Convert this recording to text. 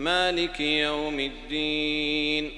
مالك يوم الدين